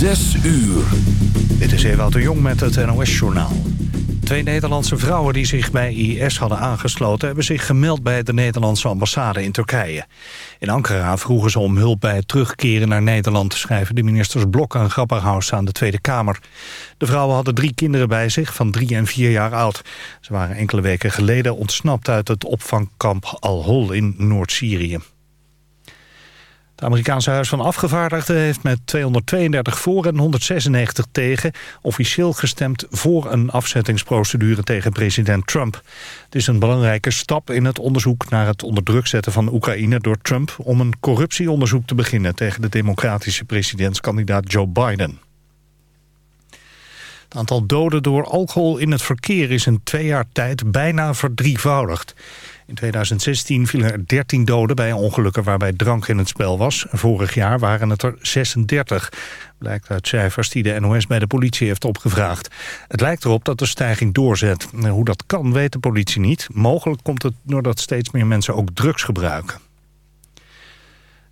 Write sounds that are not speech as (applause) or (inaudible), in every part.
Zes uur. Dit is Ewout de Jong met het NOS-journaal. Twee Nederlandse vrouwen die zich bij IS hadden aangesloten... hebben zich gemeld bij de Nederlandse ambassade in Turkije. In Ankara vroegen ze om hulp bij het terugkeren naar Nederland... schrijven de ministers Blok en Grapperhaus aan de Tweede Kamer. De vrouwen hadden drie kinderen bij zich van drie en vier jaar oud. Ze waren enkele weken geleden ontsnapt uit het opvangkamp Al-Hol in Noord-Syrië. Het Amerikaanse Huis van Afgevaardigden heeft met 232 voor en 196 tegen officieel gestemd voor een afzettingsprocedure tegen president Trump. Het is een belangrijke stap in het onderzoek naar het onder zetten van Oekraïne door Trump om een corruptieonderzoek te beginnen tegen de democratische presidentskandidaat Joe Biden. Het aantal doden door alcohol in het verkeer is in twee jaar tijd bijna verdrievoudigd. In 2016 vielen er 13 doden bij ongelukken waarbij drank in het spel was. Vorig jaar waren het er 36. Blijkt uit cijfers die de NOS bij de politie heeft opgevraagd. Het lijkt erop dat de stijging doorzet. Hoe dat kan weet de politie niet. Mogelijk komt het doordat steeds meer mensen ook drugs gebruiken.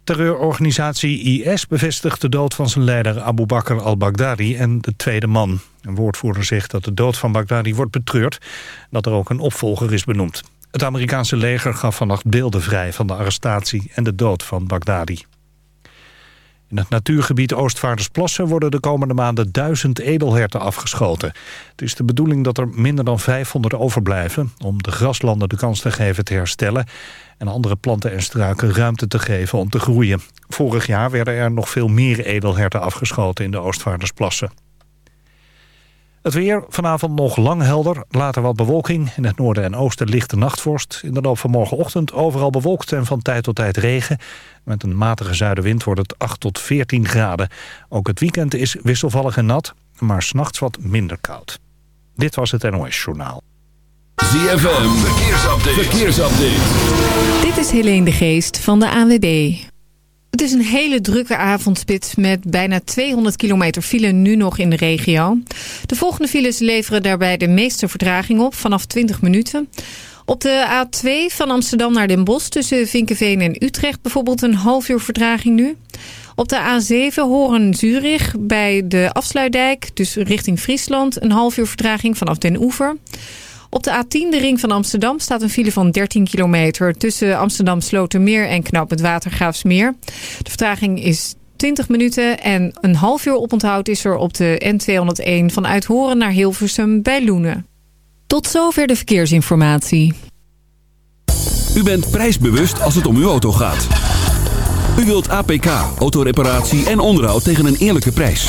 Terreurorganisatie IS bevestigt de dood van zijn leider Abu Bakr al-Baghdadi en de tweede man. Een woordvoerder zegt dat de dood van Baghdadi wordt betreurd... dat er ook een opvolger is benoemd. Het Amerikaanse leger gaf vannacht beelden vrij van de arrestatie en de dood van Baghdadi. In het natuurgebied Oostvaardersplassen worden de komende maanden duizend edelherten afgeschoten. Het is de bedoeling dat er minder dan 500 overblijven... om de graslanden de kans te geven te herstellen... en andere planten en struiken ruimte te geven om te groeien. Vorig jaar werden er nog veel meer edelherten afgeschoten in de Oostvaardersplassen. Het weer vanavond nog lang helder, later wat bewolking. In het noorden en oosten lichte nachtvorst. In de loop van morgenochtend overal bewolkt en van tijd tot tijd regen. Met een matige zuidenwind wordt het 8 tot 14 graden. Ook het weekend is wisselvallig en nat, maar s'nachts wat minder koud. Dit was het NOS Journaal. ZFM, verkeersupdate. verkeersupdate. Dit is Helene de Geest van de AWB. Het is een hele drukke avondspit met bijna 200 kilometer file nu nog in de regio. De volgende files leveren daarbij de meeste vertraging op, vanaf 20 minuten. Op de A2 van Amsterdam naar Den Bosch tussen Vinkenveen en Utrecht bijvoorbeeld een half uur vertraging nu. Op de A7 Horen-Zurich bij de afsluitdijk, dus richting Friesland, een half uur vertraging vanaf Den Oever. Op de A10, de ring van Amsterdam, staat een file van 13 kilometer... tussen Amsterdam Slotermeer en Knoop het Watergraafsmeer. De vertraging is 20 minuten en een half uur oponthoud is er op de N201... van Uithoren naar Hilversum bij Loenen. Tot zover de verkeersinformatie. U bent prijsbewust als het om uw auto gaat. U wilt APK, autoreparatie en onderhoud tegen een eerlijke prijs.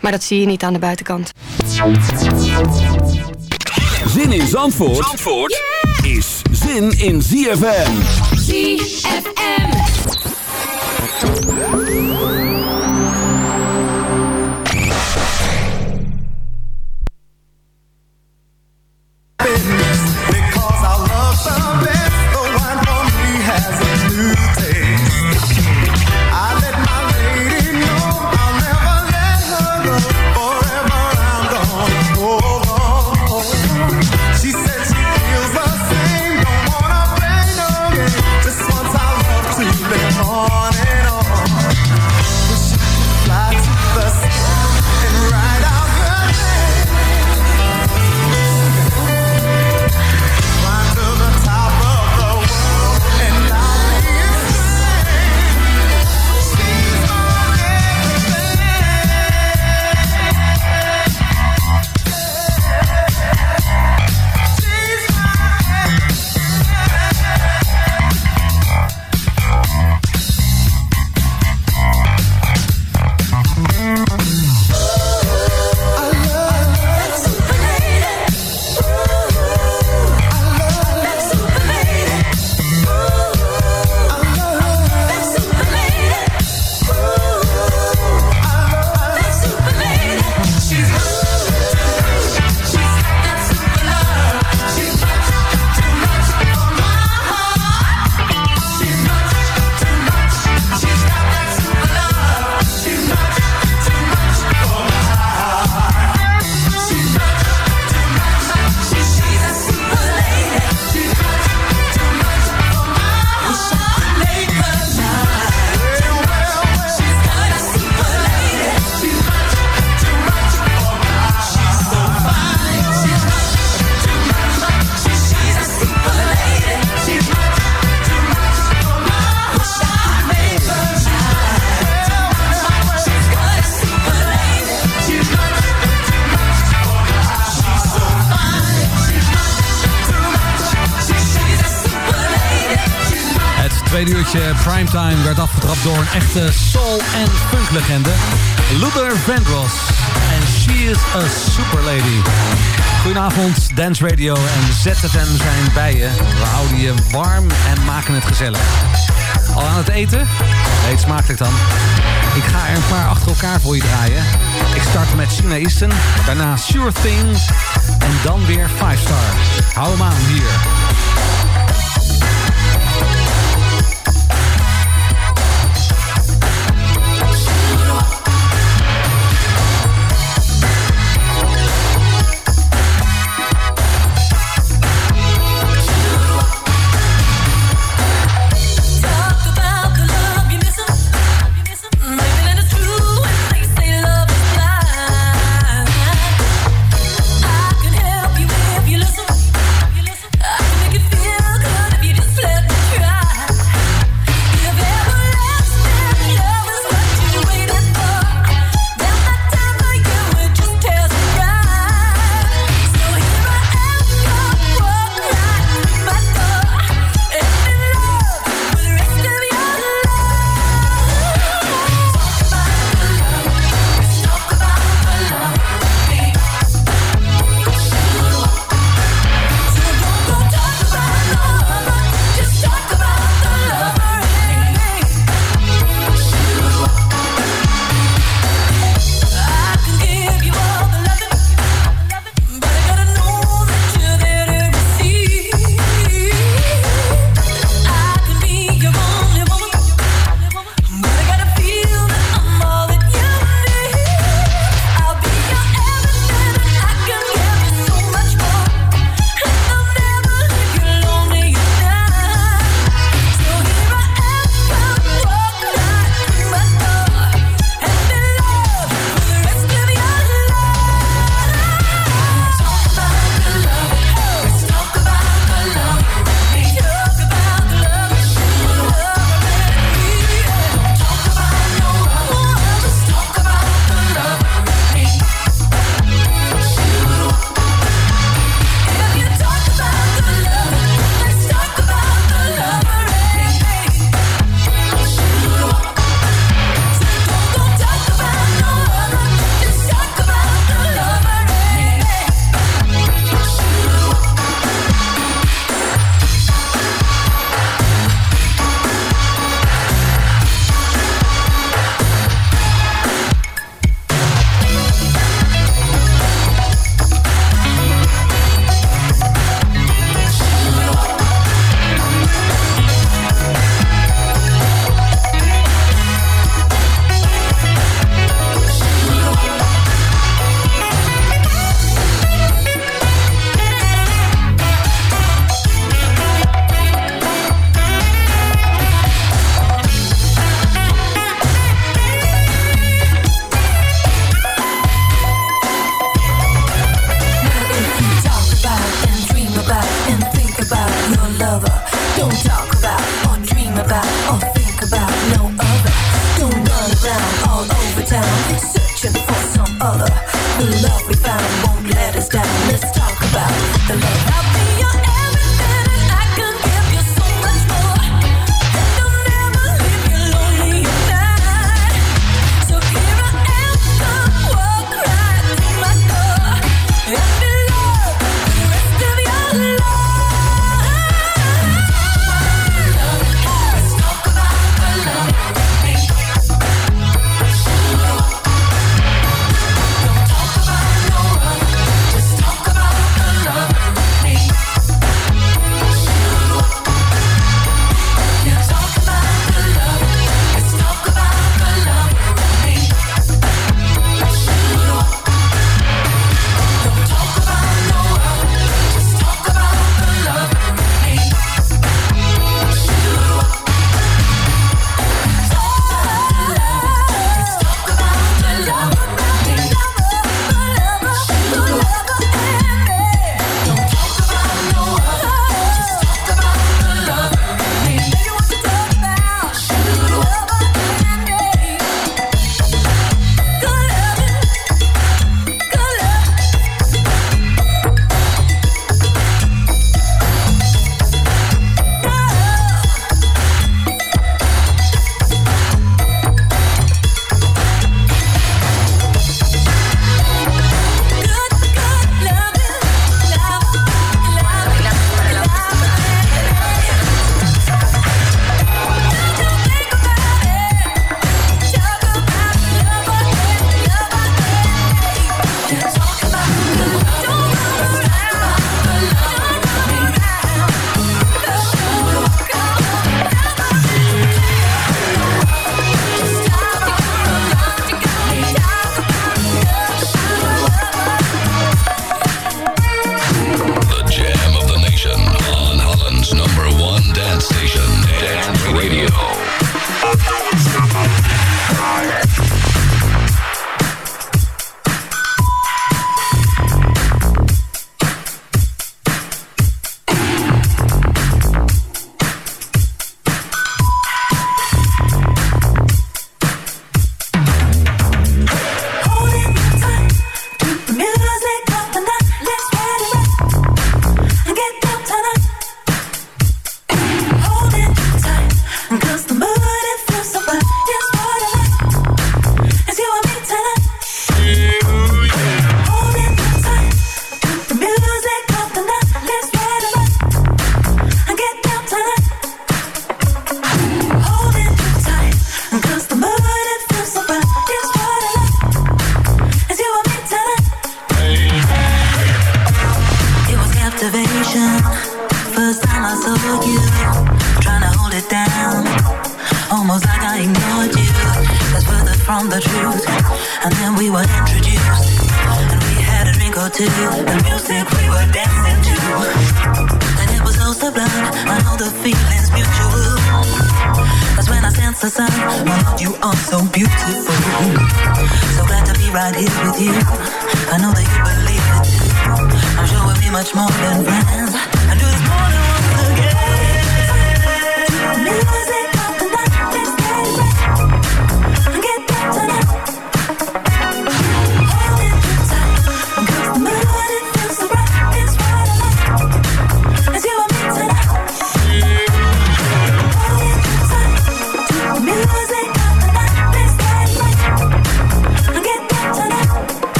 Maar dat zie je niet aan de buitenkant. Zin in Zandvoort, Zandvoort is zin in ZFM. ZFM. Primetime werd afgetrapt door een echte soul- en funk-legende. Luther Vandross. En she is a super lady. Goedenavond, Dance Radio en ZFM zijn bij je. We houden je warm en maken het gezellig. Al aan het eten? Eet smakelijk dan. Ik ga er een paar achter elkaar voor je draaien. Ik start met China Easton, daarna Sure Thing en dan weer 5 Star. Hou hem aan hier.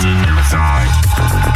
deep inside.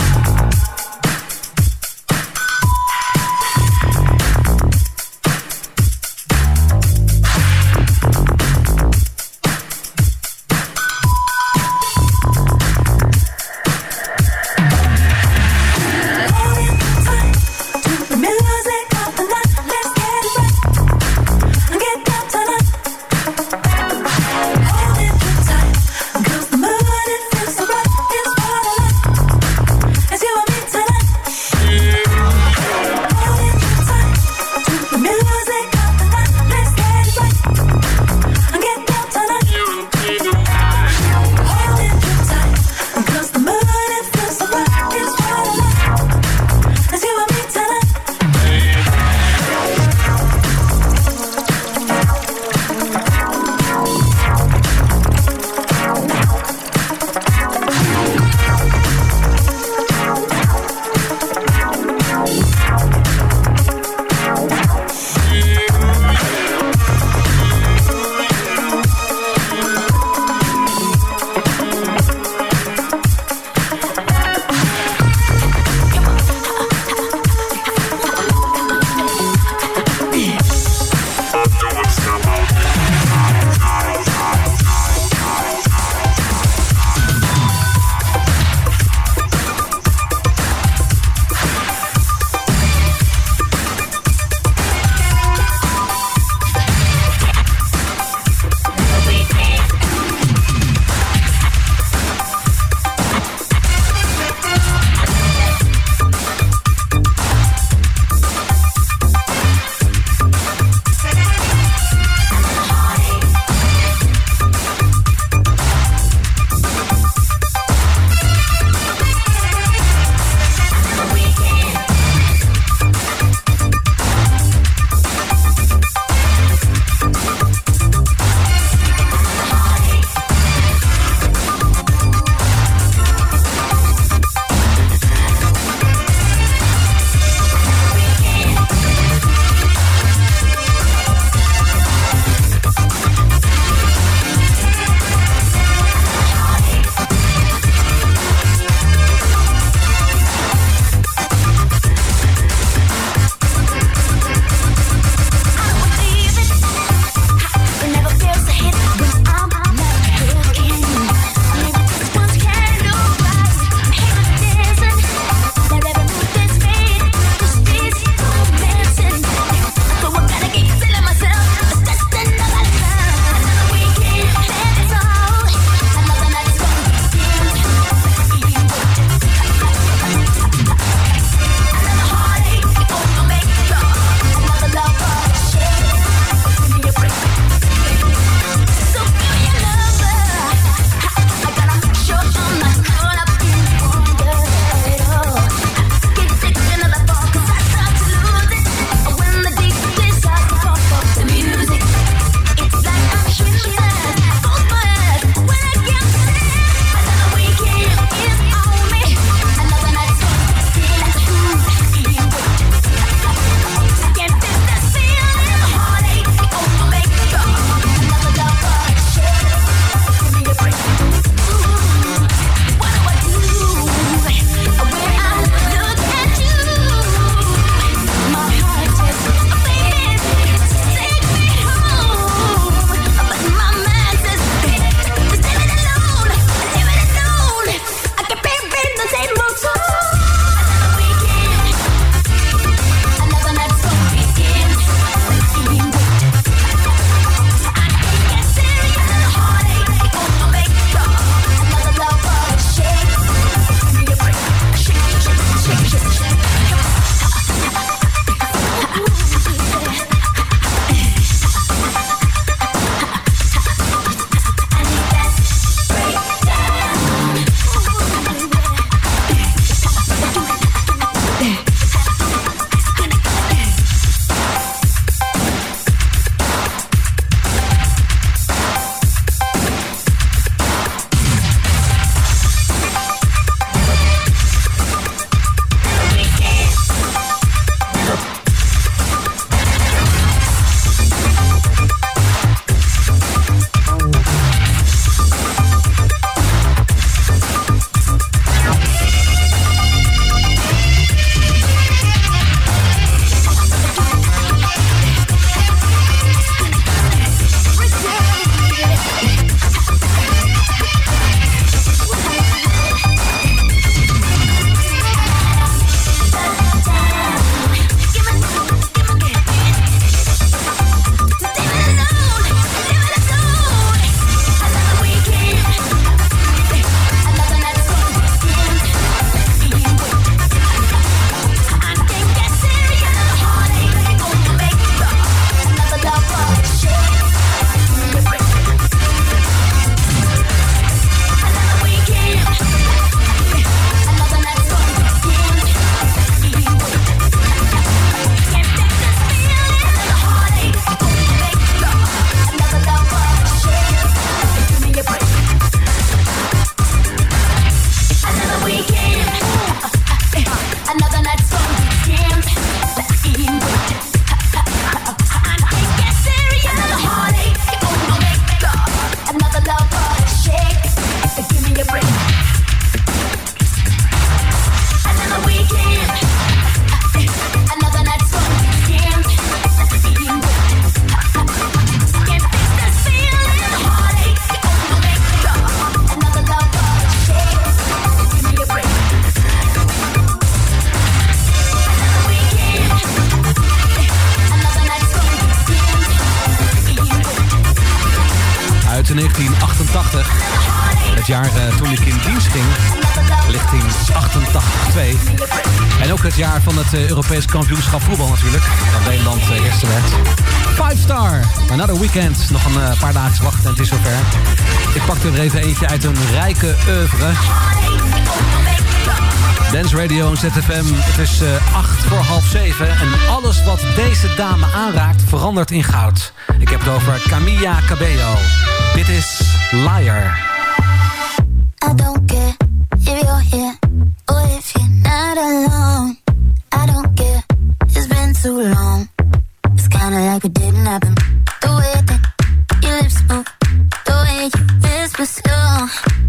uit een rijke oeuvre. Dance Radio en ZFM, het is eh, 8 voor half 7. En alles wat deze dame aanraakt verandert in goud. Ik heb het over Camilla Cabello. Dit is Liar. slow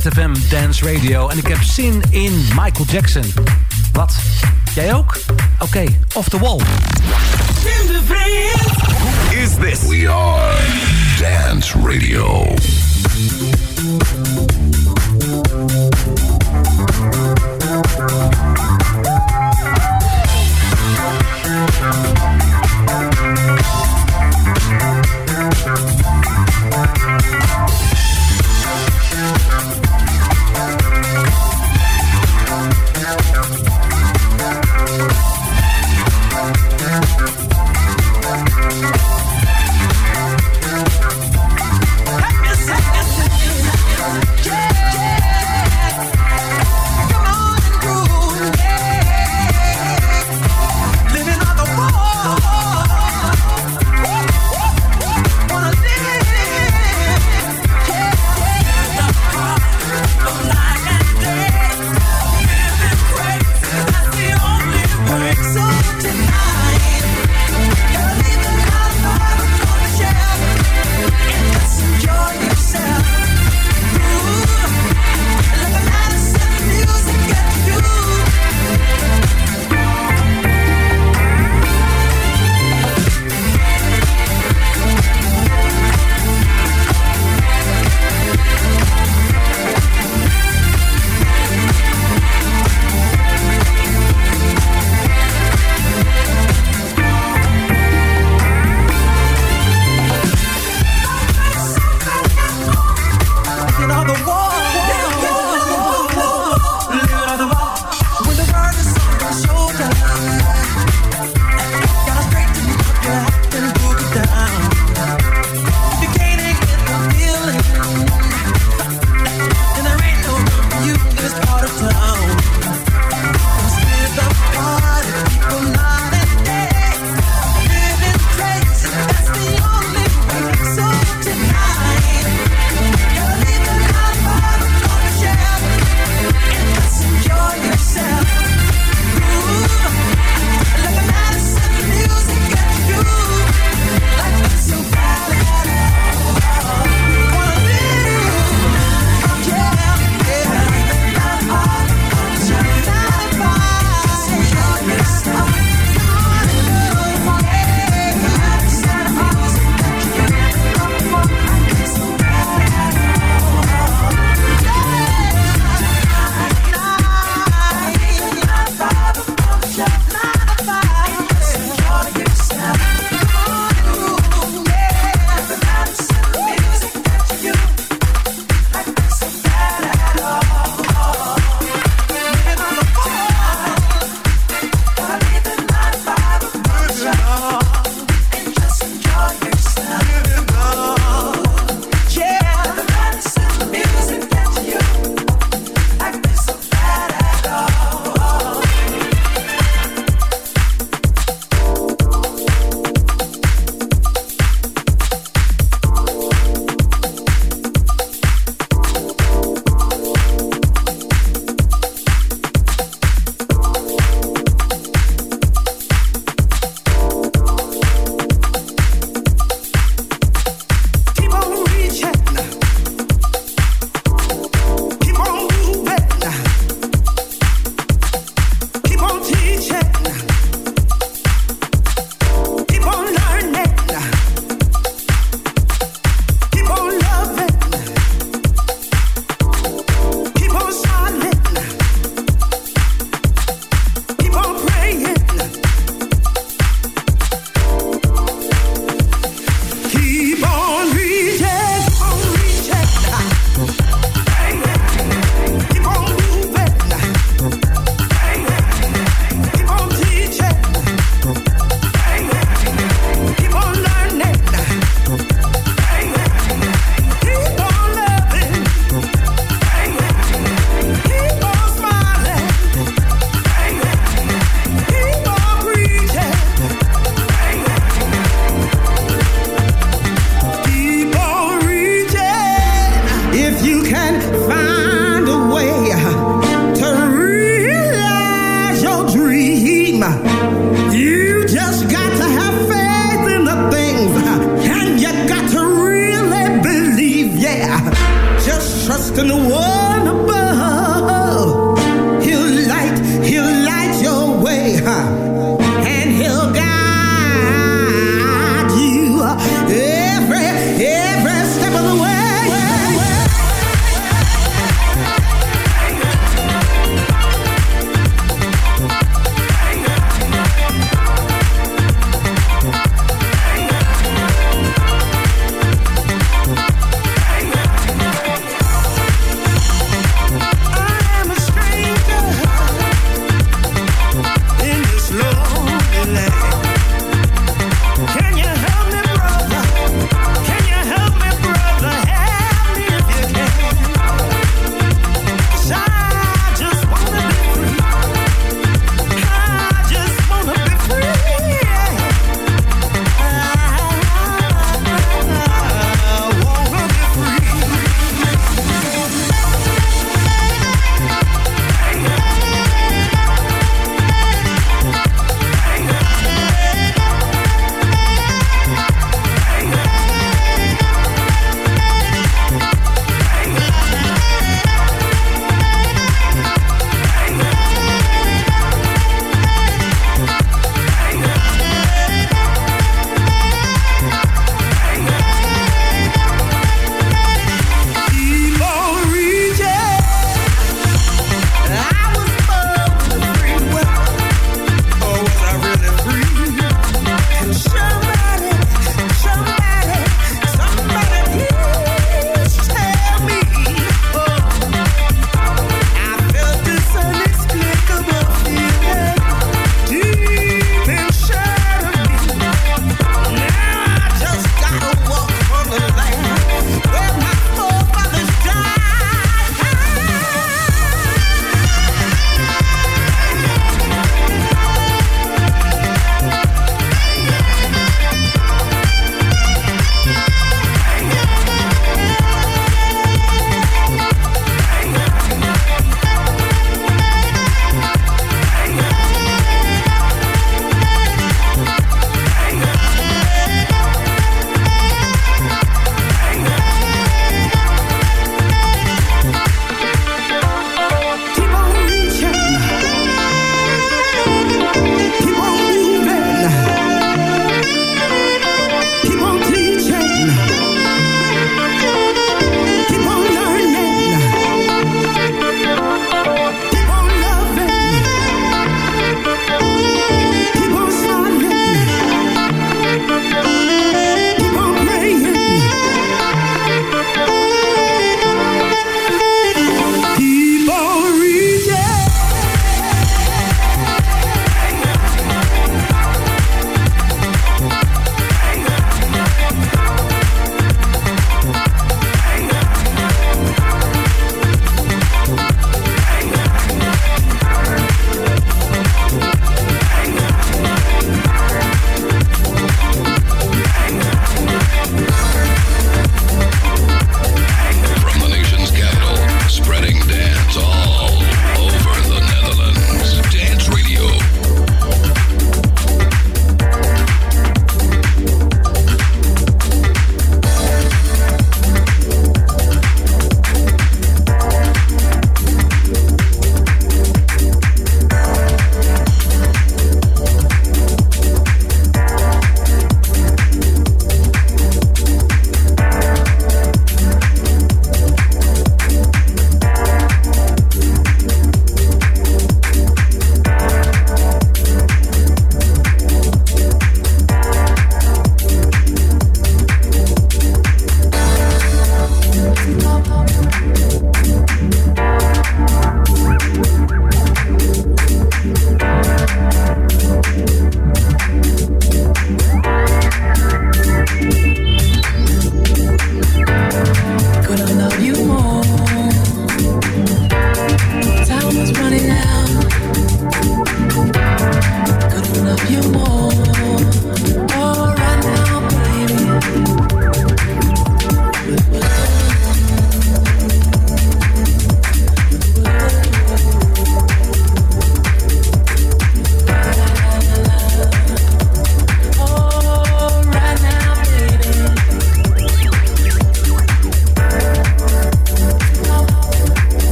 ZFM Dance Radio. En ik heb zin in Michael Jackson. Wat? Jij ook? Oké, off the wall. Is this? We are Dance Radio.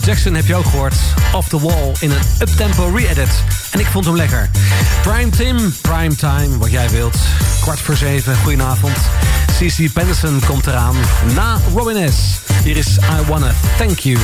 Jackson heb je ook gehoord, Off The Wall in een uptempo re-edit. En ik vond hem lekker. Prime Tim, Prime Time, wat jij wilt. Kwart voor zeven, goedenavond. CC Penderson komt eraan na Robin S. Hier is I Wanna Thank You.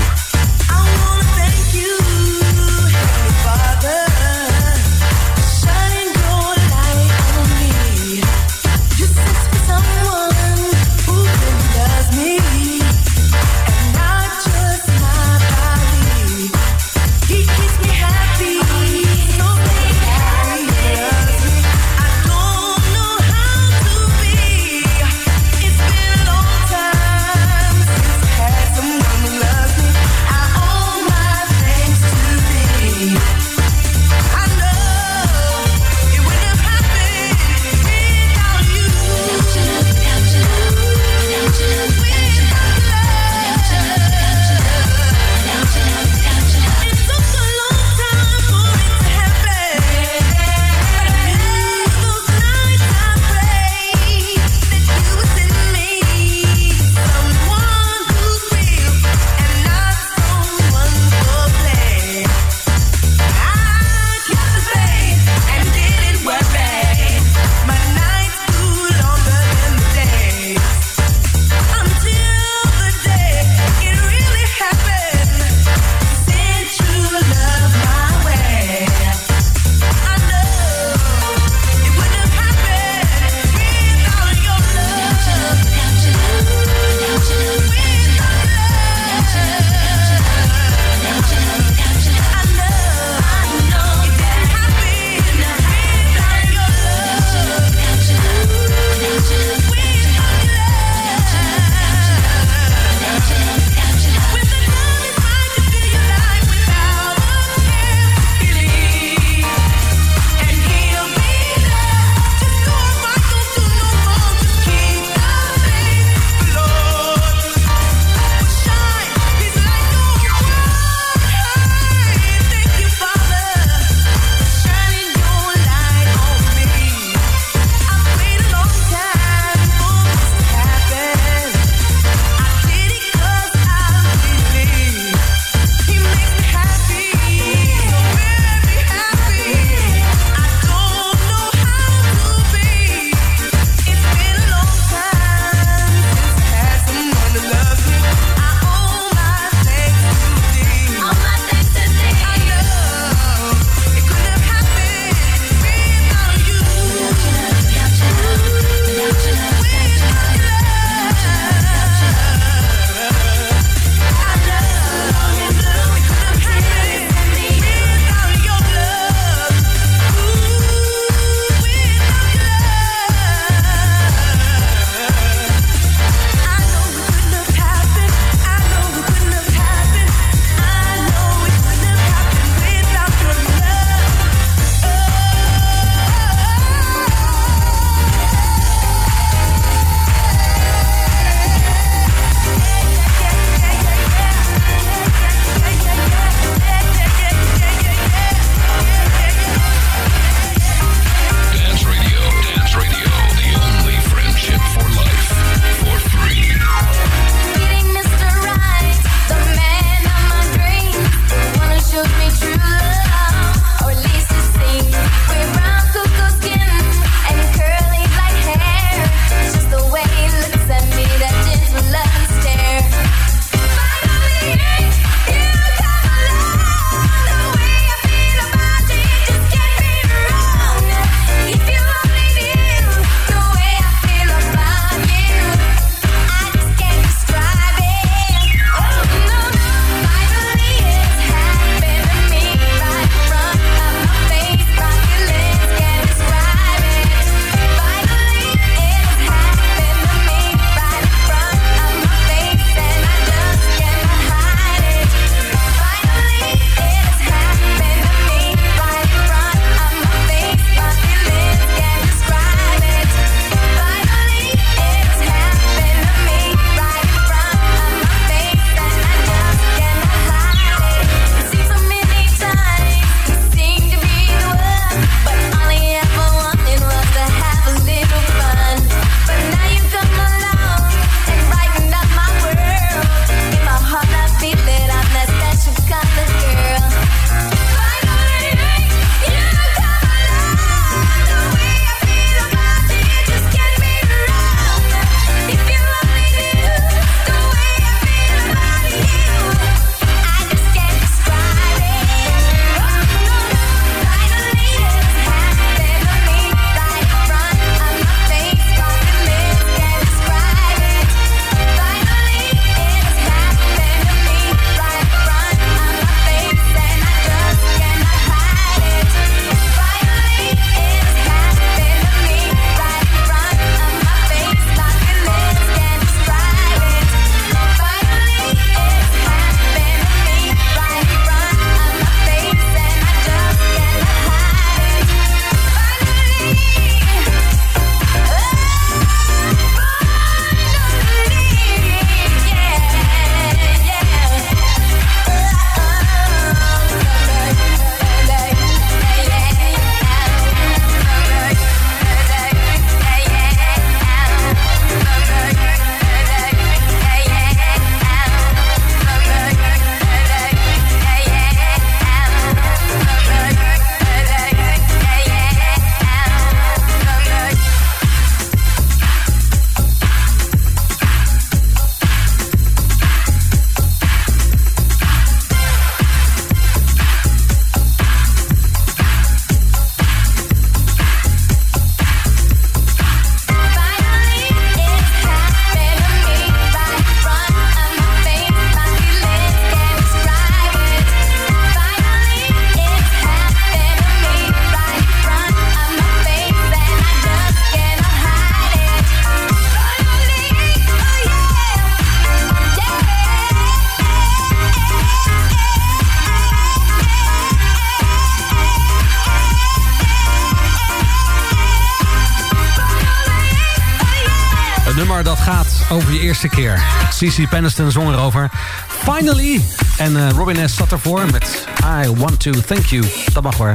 Dat gaat over je eerste keer. CC Peniston zong erover. Finally! En eh, Robin S. zat ervoor met I Want To Thank You. Dat mag hoor.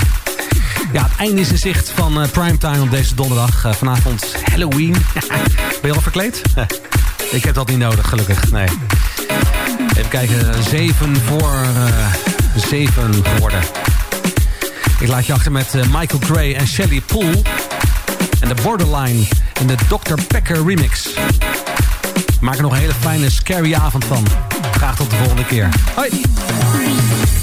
Ja, het einde is in zicht van eh, Primetime op deze donderdag. Eh, vanavond Halloween. (laughs) ben je al verkleed? (laughs) Ik heb dat niet nodig, gelukkig. Nee. Even kijken, 7 voor 7 geworden. Ik laat je achter met Michael Gray en Shelley Poole. En de Borderline in de Dr. Pecker remix. Maak er nog een hele fijne, scary avond van. Graag tot de volgende keer. Hoi!